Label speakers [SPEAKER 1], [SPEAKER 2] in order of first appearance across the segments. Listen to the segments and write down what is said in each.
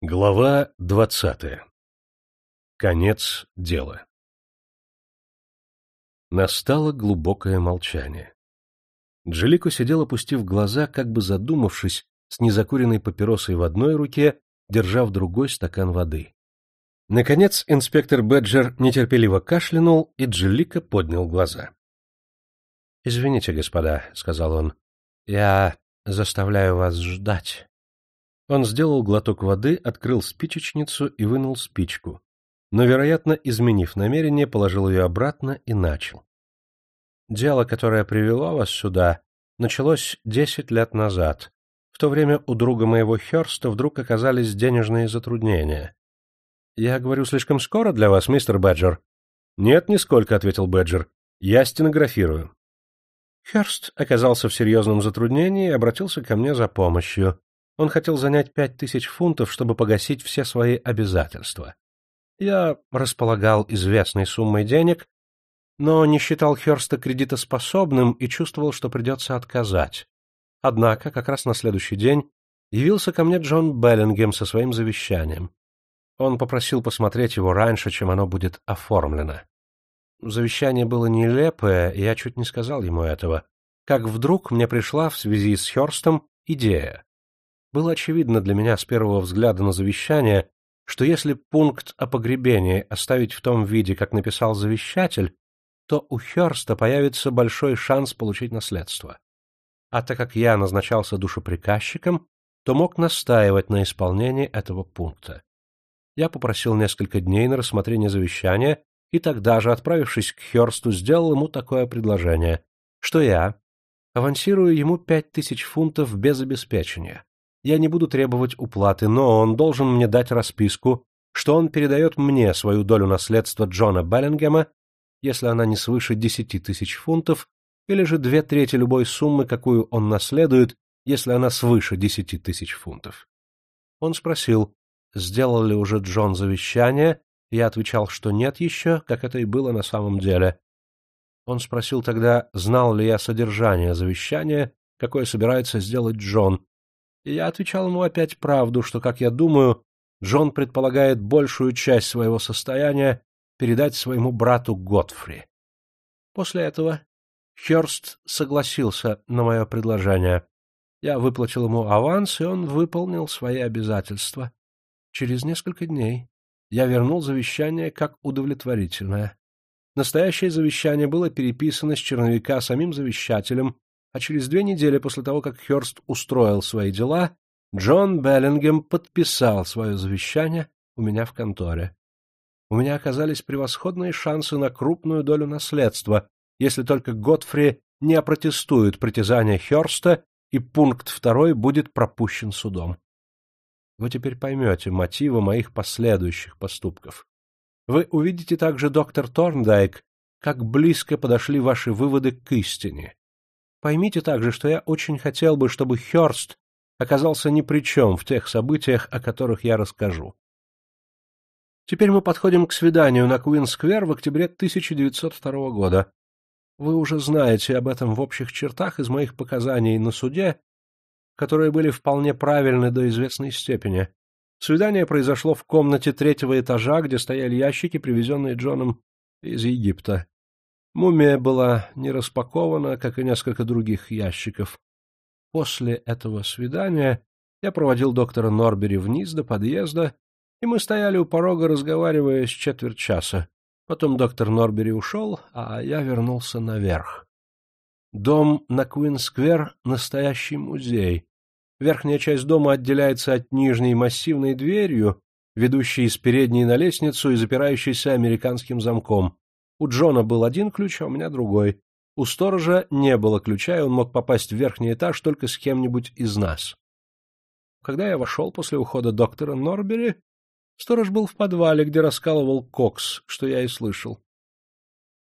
[SPEAKER 1] Глава двадцатая. Конец дела. Настало глубокое молчание. Джилико сидел, опустив глаза, как бы задумавшись, с незакуренной папиросой в одной руке, держа в другой стакан воды. Наконец инспектор Бэджер нетерпеливо кашлянул, и Джилико поднял глаза. — Извините, господа, — сказал он, — я заставляю вас ждать. Он сделал глоток воды, открыл спичечницу и вынул спичку, но, вероятно, изменив намерение, положил ее обратно и начал. Дело, которое привело вас сюда, началось десять лет назад. В то время у друга моего Херста вдруг оказались денежные затруднения. Я говорю слишком скоро для вас, мистер Бэджер? Нет, нисколько, ответил Бэджер. Я стенографирую. Херст оказался в серьезном затруднении и обратился ко мне за помощью. Он хотел занять пять тысяч фунтов, чтобы погасить все свои обязательства. Я располагал известной суммой денег, но не считал Херста кредитоспособным и чувствовал, что придется отказать. Однако, как раз на следующий день явился ко мне Джон Беллингем со своим завещанием. Он попросил посмотреть его раньше, чем оно будет оформлено. Завещание было нелепое, и я чуть не сказал ему этого. Как вдруг мне пришла в связи с Херстом идея. Было очевидно для меня с первого взгляда на завещание, что если пункт о погребении оставить в том виде, как написал завещатель, то у Херста появится большой шанс получить наследство. А так как я назначался душеприказчиком, то мог настаивать на исполнении этого пункта. Я попросил несколько дней на рассмотрение завещания и тогда же, отправившись к Херсту, сделал ему такое предложение, что я авансирую ему пять тысяч фунтов без обеспечения, я не буду требовать уплаты, но он должен мне дать расписку, что он передает мне свою долю наследства Джона Беллингема, если она не свыше десяти тысяч фунтов, или же две трети любой суммы, какую он наследует, если она свыше десяти тысяч фунтов. Он спросил, сделал ли уже Джон завещание, я отвечал, что нет еще, как это и было на самом деле. Он спросил тогда, знал ли я содержание завещания, какое собирается сделать Джон, я отвечал ему опять правду, что, как я думаю, Джон предполагает большую часть своего состояния передать своему брату Готфри. После этого Хёрст согласился на мое предложение. Я выплатил ему аванс, и он выполнил свои обязательства. Через несколько дней я вернул завещание как удовлетворительное. Настоящее завещание было переписано с черновика самим завещателем а через две недели после того, как Хёрст устроил свои дела, Джон Беллингем подписал свое завещание у меня в конторе. У меня оказались превосходные шансы на крупную долю наследства, если только Готфри не опротестует притязания Хёрста и пункт второй будет пропущен судом. Вы теперь поймете мотивы моих последующих поступков. Вы увидите также, доктор Торндайк, как близко подошли ваши выводы к истине. Поймите также, что я очень хотел бы, чтобы Хёрст оказался ни при чем в тех событиях, о которых я расскажу. Теперь мы подходим к свиданию на Куин-сквер в октябре 1902 года. Вы уже знаете об этом в общих чертах из моих показаний на суде, которые были вполне правильны до известной степени. Свидание произошло в комнате третьего этажа, где стояли ящики, привезенные Джоном из Египта. Мумия была не распакована, как и несколько других ящиков. После этого свидания я проводил доктора Норбери вниз до подъезда, и мы стояли у порога, разговаривая с четверть часа. Потом доктор Норбери ушел, а я вернулся наверх. Дом на Куин-сквер — настоящий музей. Верхняя часть дома отделяется от нижней массивной дверью, ведущей из передней на лестницу и запирающейся американским замком. У Джона был один ключ, а у меня другой. У сторожа не было ключа, и он мог попасть в верхний этаж только с кем-нибудь из нас. Когда я вошел после ухода доктора Норбери, сторож был в подвале, где раскалывал кокс, что я и слышал.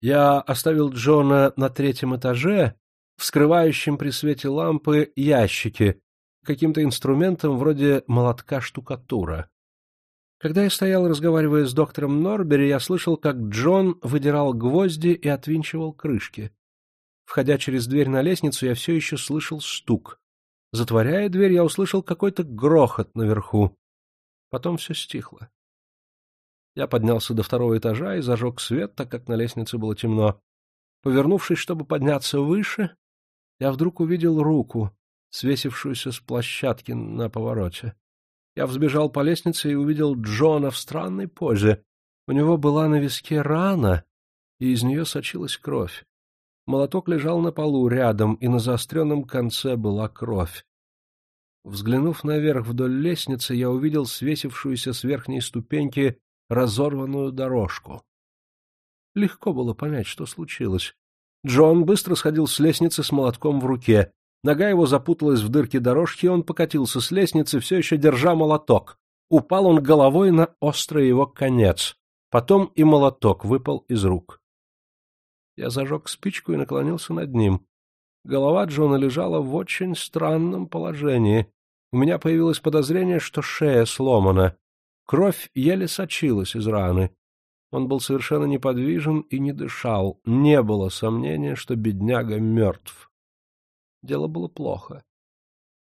[SPEAKER 1] Я оставил Джона на третьем этаже, вскрывающем при свете лампы ящики, каким-то инструментом вроде молотка штукатура. Когда я стоял, разговаривая с доктором Норбери, я слышал, как Джон выдирал гвозди и отвинчивал крышки. Входя через дверь на лестницу, я все еще слышал стук. Затворяя дверь, я услышал какой-то грохот наверху. Потом все стихло. Я поднялся до второго этажа и зажег свет, так как на лестнице было темно. Повернувшись, чтобы подняться выше, я вдруг увидел руку, свесившуюся с площадки на повороте. Я взбежал по лестнице и увидел Джона в странной позе. У него была на виске рана, и из нее сочилась кровь. Молоток лежал на полу рядом, и на заостренном конце была кровь. Взглянув наверх вдоль лестницы, я увидел свесившуюся с верхней ступеньки разорванную дорожку. Легко было понять, что случилось. Джон быстро сходил с лестницы с молотком в руке. Нога его запуталась в дырке дорожки, он покатился с лестницы, все еще держа молоток. Упал он головой на острый его конец. Потом и молоток выпал из рук. Я зажег спичку и наклонился над ним. Голова Джона лежала в очень странном положении. У меня появилось подозрение, что шея сломана. Кровь еле сочилась из раны. Он был совершенно неподвижен и не дышал. Не было сомнения, что бедняга мертв. Дело было плохо.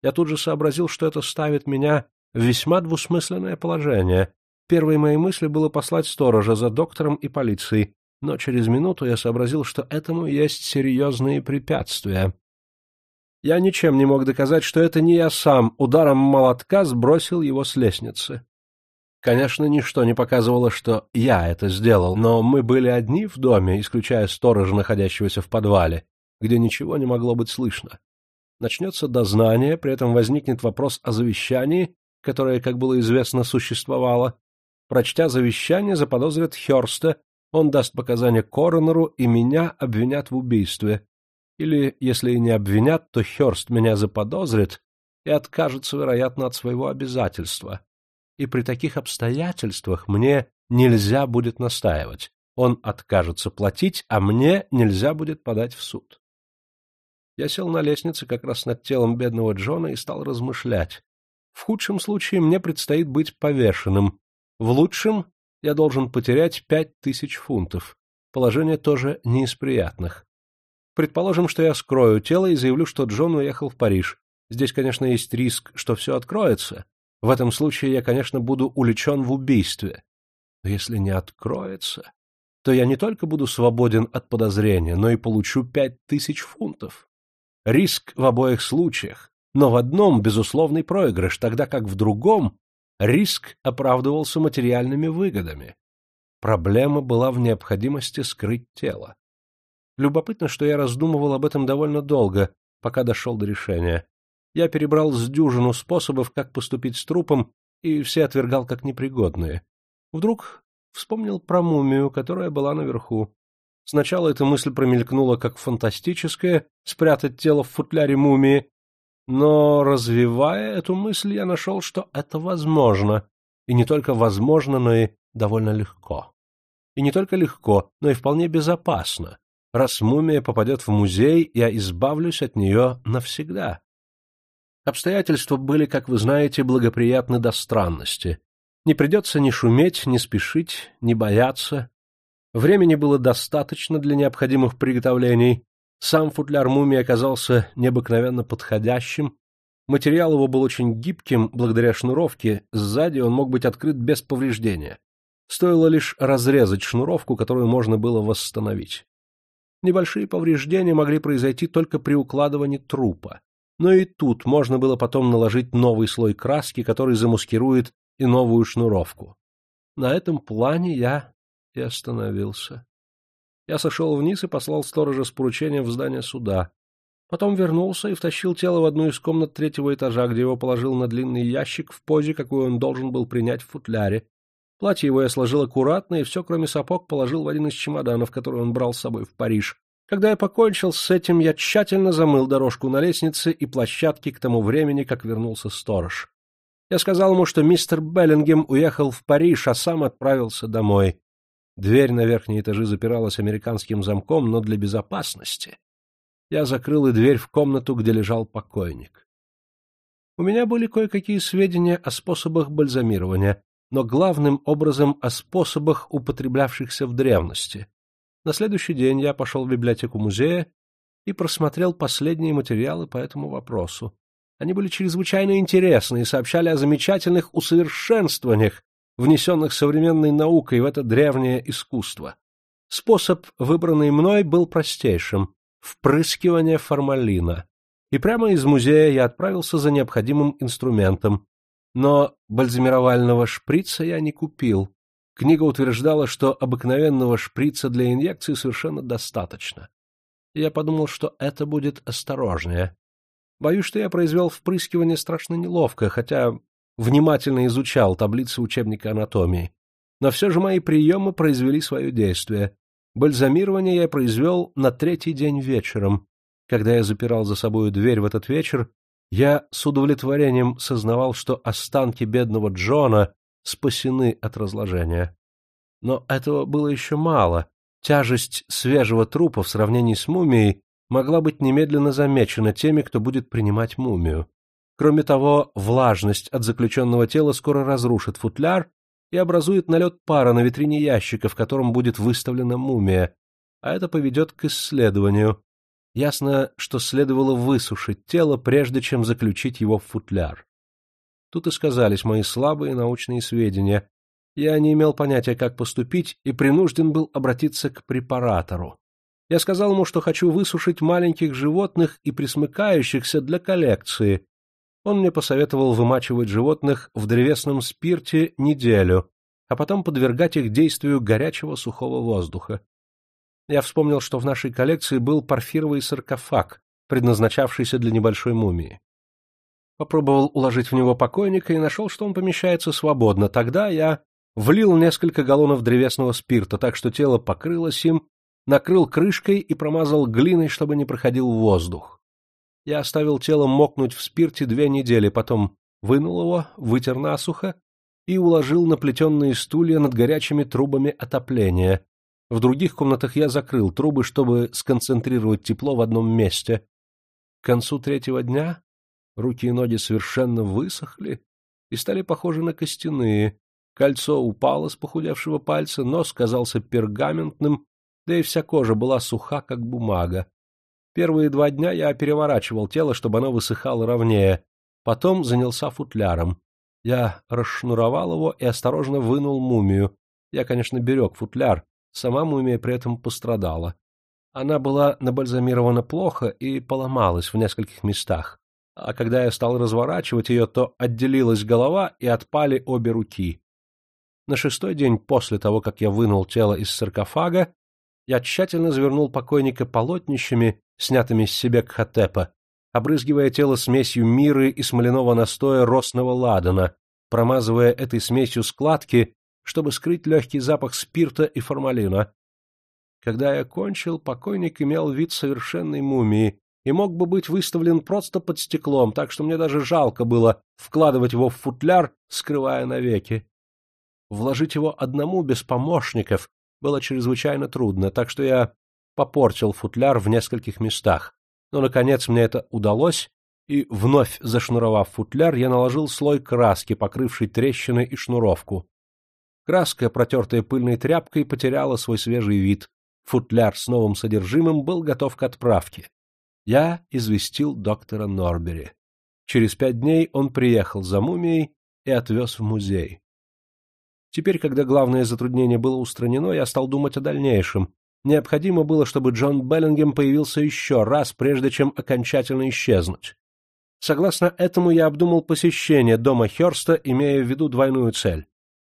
[SPEAKER 1] Я тут же сообразил, что это ставит меня в весьма двусмысленное положение. Первой моей мыслью было послать сторожа за доктором и полицией, но через минуту я сообразил, что этому есть серьезные препятствия. Я ничем не мог доказать, что это не я сам ударом молотка сбросил его с лестницы. Конечно, ничто не показывало, что я это сделал, но мы были одни в доме, исключая сторожа, находящегося в подвале, где ничего не могло быть слышно. Начнется дознание, при этом возникнет вопрос о завещании, которое, как было известно, существовало. Прочтя завещание, заподозрят Хёрста, он даст показания коронеру, и меня обвинят в убийстве. Или, если и не обвинят, то Хёрст меня заподозрит и откажется, вероятно, от своего обязательства и при таких обстоятельствах мне нельзя будет настаивать. Он откажется платить, а мне нельзя будет подать в суд. Я сел на лестнице как раз над телом бедного Джона и стал размышлять. В худшем случае мне предстоит быть повешенным. В лучшем я должен потерять пять тысяч фунтов. Положение тоже не из приятных. Предположим, что я скрою тело и заявлю, что Джон уехал в Париж. Здесь, конечно, есть риск, что все откроется, в этом случае я, конечно, буду уличен в убийстве. Но если не откроется, то я не только буду свободен от подозрения, но и получу пять тысяч фунтов. Риск в обоих случаях, но в одном безусловный проигрыш, тогда как в другом риск оправдывался материальными выгодами. Проблема была в необходимости скрыть тело. Любопытно, что я раздумывал об этом довольно долго, пока дошел до решения. Я перебрал с дюжину способов, как поступить с трупом, и все отвергал как непригодные. Вдруг вспомнил про мумию, которая была наверху. Сначала эта мысль промелькнула как фантастическая — спрятать тело в футляре мумии, но, развивая эту мысль, я нашел, что это возможно. И не только возможно, но и довольно легко. И не только легко, но и вполне безопасно. Раз мумия попадет в музей, я избавлюсь от нее навсегда. Обстоятельства были, как вы знаете, благоприятны до странности. Не придется ни шуметь, ни спешить, ни бояться. Времени было достаточно для необходимых приготовлений. Сам футляр мумии оказался необыкновенно подходящим. Материал его был очень гибким, благодаря шнуровке, сзади он мог быть открыт без повреждения. Стоило лишь разрезать шнуровку, которую можно было восстановить. Небольшие повреждения могли произойти только при укладывании трупа но и тут можно было потом наложить новый слой краски, который замаскирует и новую шнуровку. На этом плане я и остановился. Я сошел вниз и послал сторожа с поручением в здание суда. Потом вернулся и втащил тело в одну из комнат третьего этажа, где его положил на длинный ящик в позе, какую он должен был принять в футляре. Платье его я сложил аккуратно, и все, кроме сапог, положил в один из чемоданов, который он брал с собой в Париж. Когда я покончил с этим, я тщательно замыл дорожку на лестнице и площадке к тому времени, как вернулся сторож. Я сказал ему, что мистер Беллингем уехал в Париж, а сам отправился домой. Дверь на верхние этажи запиралась американским замком, но для безопасности я закрыл и дверь в комнату, где лежал покойник. У меня были кое-какие сведения о способах бальзамирования, но главным образом о способах, употреблявшихся в древности. На следующий день я пошел в библиотеку музея и просмотрел последние материалы по этому вопросу. Они были чрезвычайно интересны и сообщали о замечательных усовершенствованиях, внесенных современной наукой в это древнее искусство. Способ, выбранный мной, был простейшим — впрыскивание формалина. И прямо из музея я отправился за необходимым инструментом. Но бальзамировального шприца я не купил. Книга утверждала, что обыкновенного шприца для инъекции совершенно достаточно. Я подумал, что это будет осторожнее. Боюсь, что я произвел впрыскивание страшно неловко, хотя внимательно изучал таблицы учебника анатомии. Но все же мои приемы произвели свое действие. Бальзамирование я произвел на третий день вечером. Когда я запирал за собою дверь в этот вечер, я с удовлетворением сознавал, что останки бедного Джона спасены от разложения. Но этого было еще мало. Тяжесть свежего трупа в сравнении с мумией могла быть немедленно замечена теми, кто будет принимать мумию. Кроме того, влажность от заключенного тела скоро разрушит футляр и образует налет пара на витрине ящика, в котором будет выставлена мумия, а это поведет к исследованию. Ясно, что следовало высушить тело, прежде чем заключить его в футляр. Тут и сказались мои слабые научные сведения. Я не имел понятия, как поступить, и принужден был обратиться к препаратору. Я сказал ему, что хочу высушить маленьких животных и присмыкающихся для коллекции, он мне посоветовал вымачивать животных в древесном спирте неделю, а потом подвергать их действию горячего сухого воздуха. Я вспомнил, что в нашей коллекции был парфировый саркофаг, предназначавшийся для небольшой мумии. Попробовал уложить в него покойника и нашел, что он помещается свободно. Тогда я влил несколько галлонов древесного спирта, так что тело покрылось им, накрыл крышкой и промазал глиной, чтобы не проходил воздух. Я оставил тело мокнуть в спирте две недели, потом вынул его, вытер насухо и уложил на плетенные стулья над горячими трубами отопления. В других комнатах я закрыл трубы, чтобы сконцентрировать тепло в одном месте. К концу третьего дня руки и ноги совершенно высохли и стали похожи на костяные. Кольцо упало с похудевшего пальца, нос казался пергаментным, да и вся кожа была суха, как бумага. Первые два дня я переворачивал тело, чтобы оно высыхало ровнее. Потом занялся футляром. Я расшнуровал его и осторожно вынул мумию. Я, конечно, берег футляр, сама мумия при этом пострадала. Она была набальзамирована плохо и поломалась в нескольких местах. А когда я стал разворачивать ее, то отделилась голова и отпали обе руки. На шестой день после того, как я вынул тело из саркофага, я тщательно завернул покойника полотнищами снятыми с себя кхотепа, обрызгивая тело смесью миры и смоляного настоя росного ладана, промазывая этой смесью складки, чтобы скрыть легкий запах спирта и формалина. Когда я кончил, покойник имел вид совершенной мумии и мог бы быть выставлен просто под стеклом, так что мне даже жалко было вкладывать его в футляр, скрывая навеки. Вложить его одному без помощников было чрезвычайно трудно, так что я попортил футляр в нескольких местах, но, наконец, мне это удалось, и, вновь зашнуровав футляр, я наложил слой краски, покрывший трещины и шнуровку. Краска, протертая пыльной тряпкой, потеряла свой свежий вид. Футляр с новым содержимым был готов к отправке. Я известил доктора Норбери. Через пять дней он приехал за мумией и отвез в музей. Теперь, когда главное затруднение было устранено, я стал думать о дальнейшем, Необходимо было, чтобы Джон Беллингем появился еще раз, прежде чем окончательно исчезнуть. Согласно этому я обдумал посещение дома Хёрста, имея в виду двойную цель.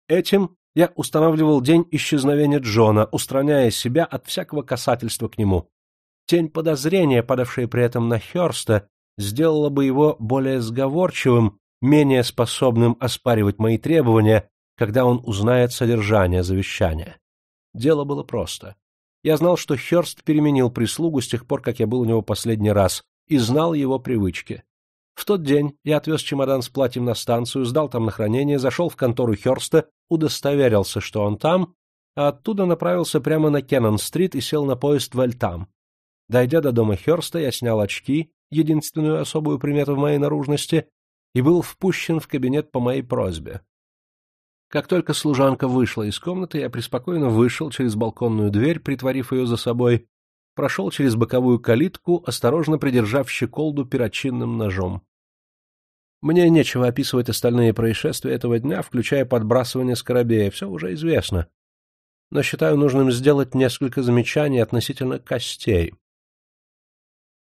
[SPEAKER 1] Этим я устанавливал день исчезновения Джона, устраняя себя от всякого касательства к нему. Тень подозрения, падавшая при этом на Хёрста, сделала бы его более сговорчивым, менее способным оспаривать мои требования, когда он узнает содержание завещания. Дело было просто. Я знал, что Хёрст переменил прислугу с тех пор, как я был у него последний раз, и знал его привычки. В тот день я отвез чемодан с платьем на станцию, сдал там на хранение, зашел в контору Хёрста, удостоверился, что он там, а оттуда направился прямо на Кеннон-стрит и сел на поезд в Эльтам. Дойдя до дома Хёрста, я снял очки, единственную особую примету в моей наружности, и был впущен в кабинет по моей просьбе. Как только служанка вышла из комнаты, я преспокойно вышел через балконную дверь, притворив ее за собой, прошел через боковую калитку, осторожно придержав щеколду перочинным ножом. Мне нечего описывать остальные происшествия этого дня, включая подбрасывание скоробея, все уже известно. Но считаю нужным сделать несколько замечаний относительно костей.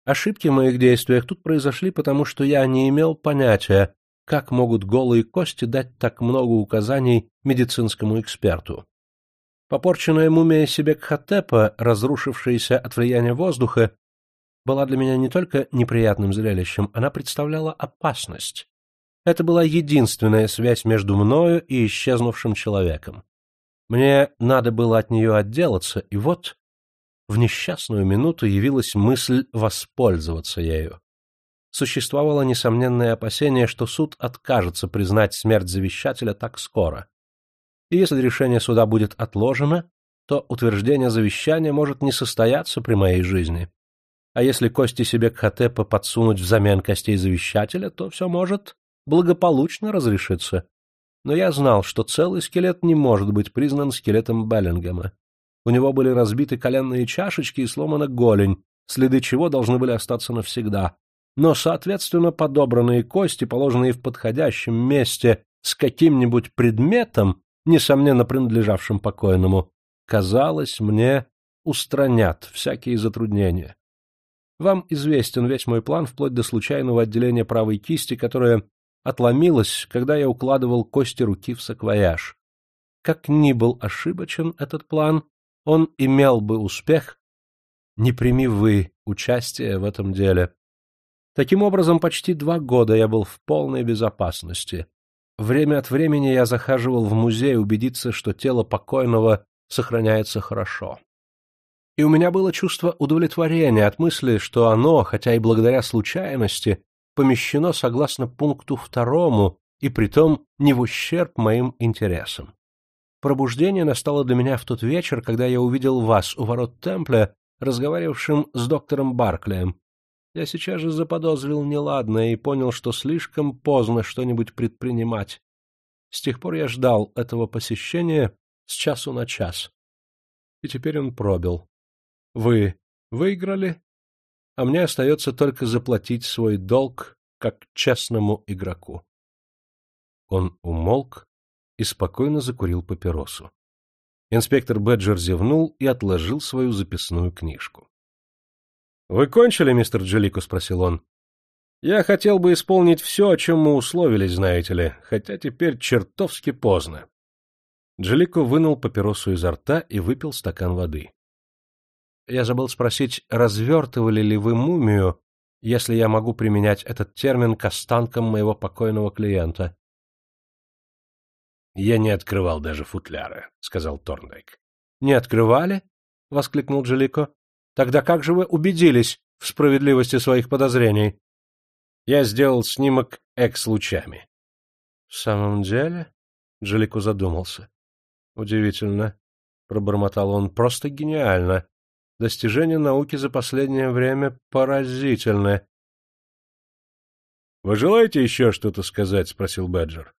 [SPEAKER 1] Ошибки в моих действиях тут произошли, потому что я не имел понятия, как могут голые кости дать так много указаний медицинскому эксперту. Попорченная мумия Себекхотепа, разрушившаяся от влияния воздуха, была для меня не только неприятным зрелищем, она представляла опасность. Это была единственная связь между мною и исчезнувшим человеком. Мне надо было от нее отделаться, и вот в несчастную минуту явилась мысль воспользоваться ею. Существовало несомненное опасение, что суд откажется признать смерть завещателя так скоро. И если решение суда будет отложено, то утверждение завещания может не состояться при моей жизни. А если кости себе Кхотепа подсунуть взамен костей завещателя, то все может благополучно разрешиться. Но я знал, что целый скелет не может быть признан скелетом Беллингема. У него были разбиты коленные чашечки и сломана голень, следы чего должны были остаться навсегда. Но, соответственно, подобранные кости, положенные в подходящем месте с каким-нибудь предметом, несомненно принадлежавшим покойному, казалось мне, устранят всякие затруднения. Вам известен весь мой план вплоть до случайного отделения правой кисти, которое отломилось, когда я укладывал кости руки в саквояж. Как ни был ошибочен этот план, он имел бы успех, не прими вы участие в этом деле. Таким образом, почти два года я был в полной безопасности. Время от времени я захаживал в музей убедиться, что тело покойного сохраняется хорошо. И у меня было чувство удовлетворения от мысли, что оно, хотя и благодаря случайности, помещено согласно пункту второму и притом не в ущерб моим интересам. Пробуждение настало для меня в тот вечер, когда я увидел вас у ворот Темпля, разговаривавшим с доктором Барклием. Я сейчас же заподозрил неладное и понял, что слишком поздно что-нибудь предпринимать. С тех пор я ждал этого посещения с часу на час. И теперь он пробил. Вы выиграли, а мне остается только заплатить свой долг как честному игроку. Он умолк, и спокойно закурил папиросу. Инспектор Бэджер зевнул и отложил свою записную книжку. — Вы кончили, мистер Джелико? — спросил он. — Я хотел бы исполнить все, о чем мы условились, знаете ли, хотя теперь чертовски поздно. Джелико вынул папиросу изо рта и выпил стакан воды. — Я забыл спросить, развертывали ли вы мумию, если я могу применять этот термин к останкам моего покойного клиента?
[SPEAKER 2] Я не открывал даже футляра, — сказал Торндайк.
[SPEAKER 1] — Не открывали? — воскликнул Джелико. — Тогда как же вы убедились в справедливости своих подозрений?
[SPEAKER 2] Я сделал снимок экс-лучами.
[SPEAKER 1] — В самом деле? — Джелико задумался. — Удивительно, — пробормотал он, — просто гениально. Достижения науки за последнее время поразительны.
[SPEAKER 2] — Вы желаете еще что-то сказать? — спросил Бэджер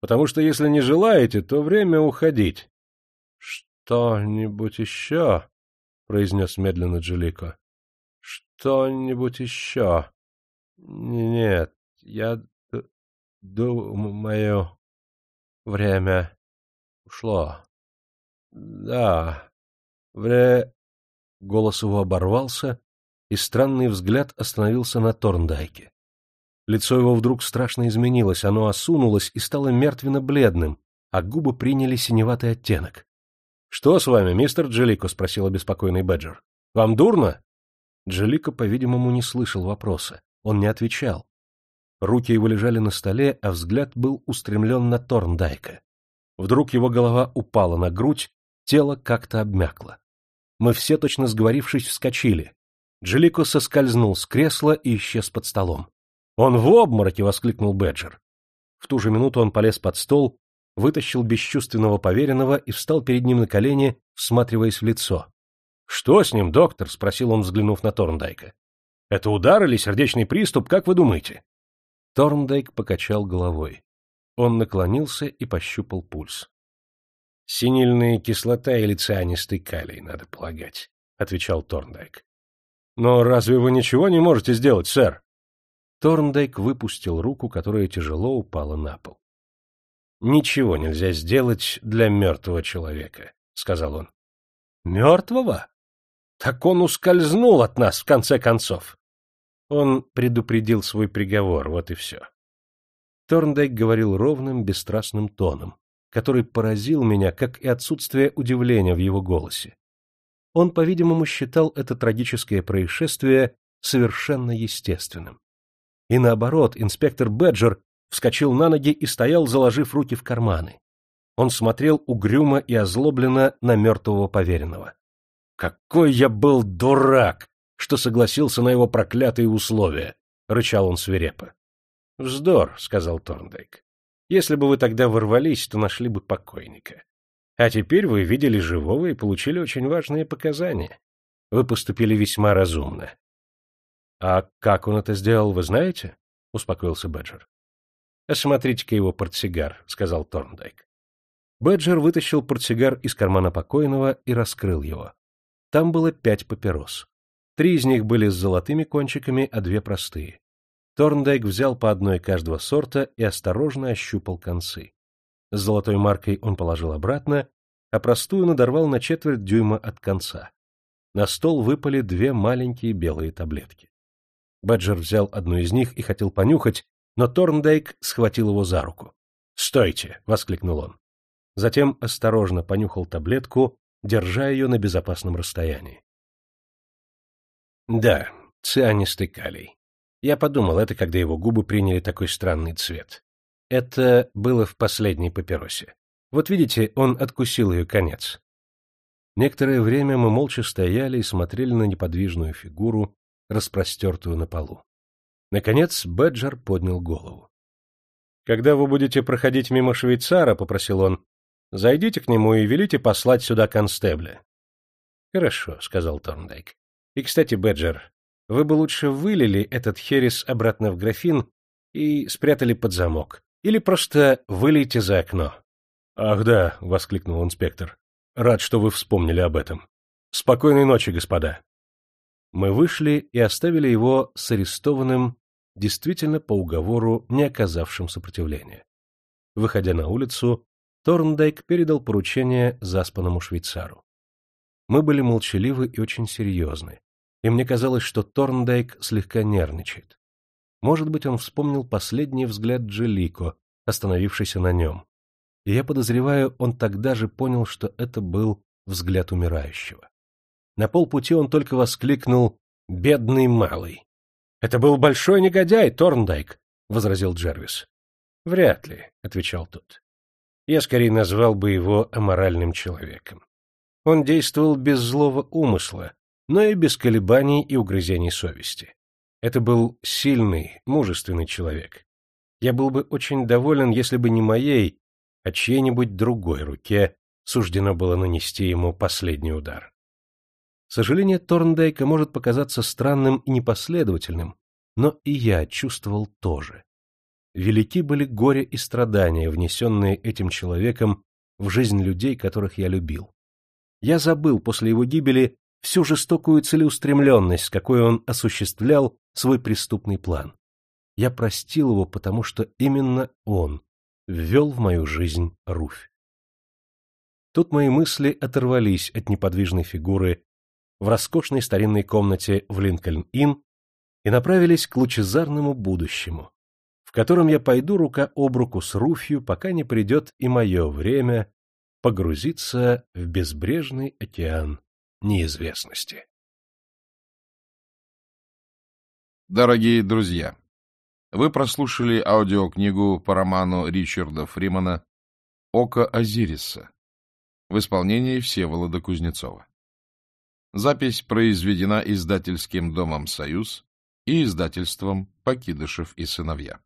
[SPEAKER 2] потому что если не желаете, то время уходить.
[SPEAKER 1] — Что-нибудь еще? — произнес медленно Джелико. — Что-нибудь еще? — Нет, я думаю, время ушло. — Да, вре... Голос его оборвался, и странный взгляд остановился на Торндайке. Лицо его вдруг страшно изменилось, оно осунулось и стало мертвенно-бледным, а губы приняли синеватый оттенок. — Что с вами, мистер Джелико? — спросил обеспокоенный Бэджер. — Вам дурно? Джелико, по-видимому, не слышал вопроса. Он не отвечал. Руки его лежали на столе, а взгляд был устремлен на Торндайка. Вдруг его голова упала на грудь, тело как-то обмякло. Мы все, точно сговорившись, вскочили. Джелико соскользнул с кресла и исчез под столом. «Он в обмороке!» — воскликнул Бэджер. В ту же минуту он полез под стол, вытащил бесчувственного поверенного и встал перед ним на колени, всматриваясь в лицо. «Что с ним, доктор?» — спросил он, взглянув на Торндайка. «Это удар или сердечный приступ, как вы думаете?» Торндайк покачал головой. Он наклонился и пощупал пульс.
[SPEAKER 2] «Синильная кислота или цианистый калий, надо полагать», — отвечал Торндайк.
[SPEAKER 1] «Но разве вы ничего не можете сделать, сэр?» Торндейк выпустил руку, которая тяжело упала на пол. — Ничего нельзя сделать для мертвого человека, — сказал он. — Мертвого? Так он ускользнул от нас, в конце концов. Он предупредил свой приговор, вот и все. Торндейк говорил ровным, бесстрастным тоном, который поразил меня, как и отсутствие удивления в его голосе. Он, по-видимому, считал это трагическое происшествие совершенно естественным. И наоборот, инспектор Бэджер вскочил на ноги и стоял, заложив руки в карманы. Он смотрел угрюмо и озлобленно на мертвого поверенного. «Какой я был дурак, что согласился на его проклятые условия!» — рычал он свирепо. «Вздор», — сказал Торндейк. «Если бы вы тогда ворвались, то нашли бы покойника. А теперь вы видели живого и получили очень важные показания. Вы поступили весьма разумно. — А как он это сделал, вы знаете? — успокоился Бэджер. — Осмотрите-ка его портсигар, — сказал Торндайк. Бэджер вытащил портсигар из кармана покойного и раскрыл его. Там было пять папирос. Три из них были с золотыми кончиками, а две простые. Торндайк взял по одной каждого сорта и осторожно ощупал концы. С золотой маркой он положил обратно, а простую надорвал на четверть дюйма от конца. На стол выпали две маленькие белые таблетки. Бэджер взял одну из них и хотел понюхать, но Торндейк схватил его за руку. «Стойте!» — воскликнул он. Затем осторожно понюхал таблетку, держа ее на безопасном расстоянии. «Да, цианистый калий. Я подумал это, когда его губы приняли такой странный цвет. Это было в последней папиросе. Вот видите, он откусил ее конец. Некоторое время мы молча стояли и смотрели на неподвижную фигуру, распростертую на полу. Наконец Бэджер поднял голову. — Когда вы будете проходить мимо швейцара, — попросил он, — зайдите к нему и велите послать сюда констебля. — Хорошо, — сказал Торндайк. — И, кстати, Бэджер, вы бы лучше вылили этот херес обратно в графин и спрятали под замок. Или просто вылейте за окно. — Ах да, — воскликнул инспектор. — Рад, что вы вспомнили об этом. Спокойной ночи, господа. Мы вышли и оставили его с арестованным, действительно по уговору, не оказавшим сопротивления. Выходя на улицу, Торндайк передал поручение заспанному швейцару. Мы были молчаливы и очень серьезны, и мне казалось, что Торндайк слегка нервничает. Может быть, он вспомнил последний взгляд Джелико, остановившийся на нем. И я подозреваю, он тогда же понял, что это был взгляд умирающего. На полпути он только воскликнул «Бедный малый!» «Это был большой негодяй, Торндайк!» — возразил Джервис. «Вряд ли», — отвечал тот. «Я скорее назвал бы его аморальным человеком. Он действовал без злого умысла, но и без колебаний и угрызений совести. Это был сильный, мужественный человек. Я был бы очень доволен, если бы не моей, а чьей-нибудь другой руке суждено было нанести ему последний удар. Сожаление Торндейка может показаться странным и непоследовательным, но и я чувствовал тоже. Велики были горе и страдания, внесенные этим человеком в жизнь людей, которых я любил. Я забыл после его гибели всю жестокую целеустремленность, какой он осуществлял свой преступный план. Я простил его, потому что именно он ввел в мою жизнь Руфь. Тут мои мысли оторвались от неподвижной фигуры в роскошной старинной комнате в Линкольн-Инн и направились к лучезарному будущему, в котором я пойду рука об руку с Руфью, пока не придет и мое время погрузиться в безбрежный океан неизвестности.
[SPEAKER 3] Дорогие друзья, вы прослушали аудиокнигу по роману Ричарда Фримана «Око Азириса» в исполнении Всеволода Кузнецова. Запись произведена издательским домом «Союз» и издательством «Покидышев и сыновья».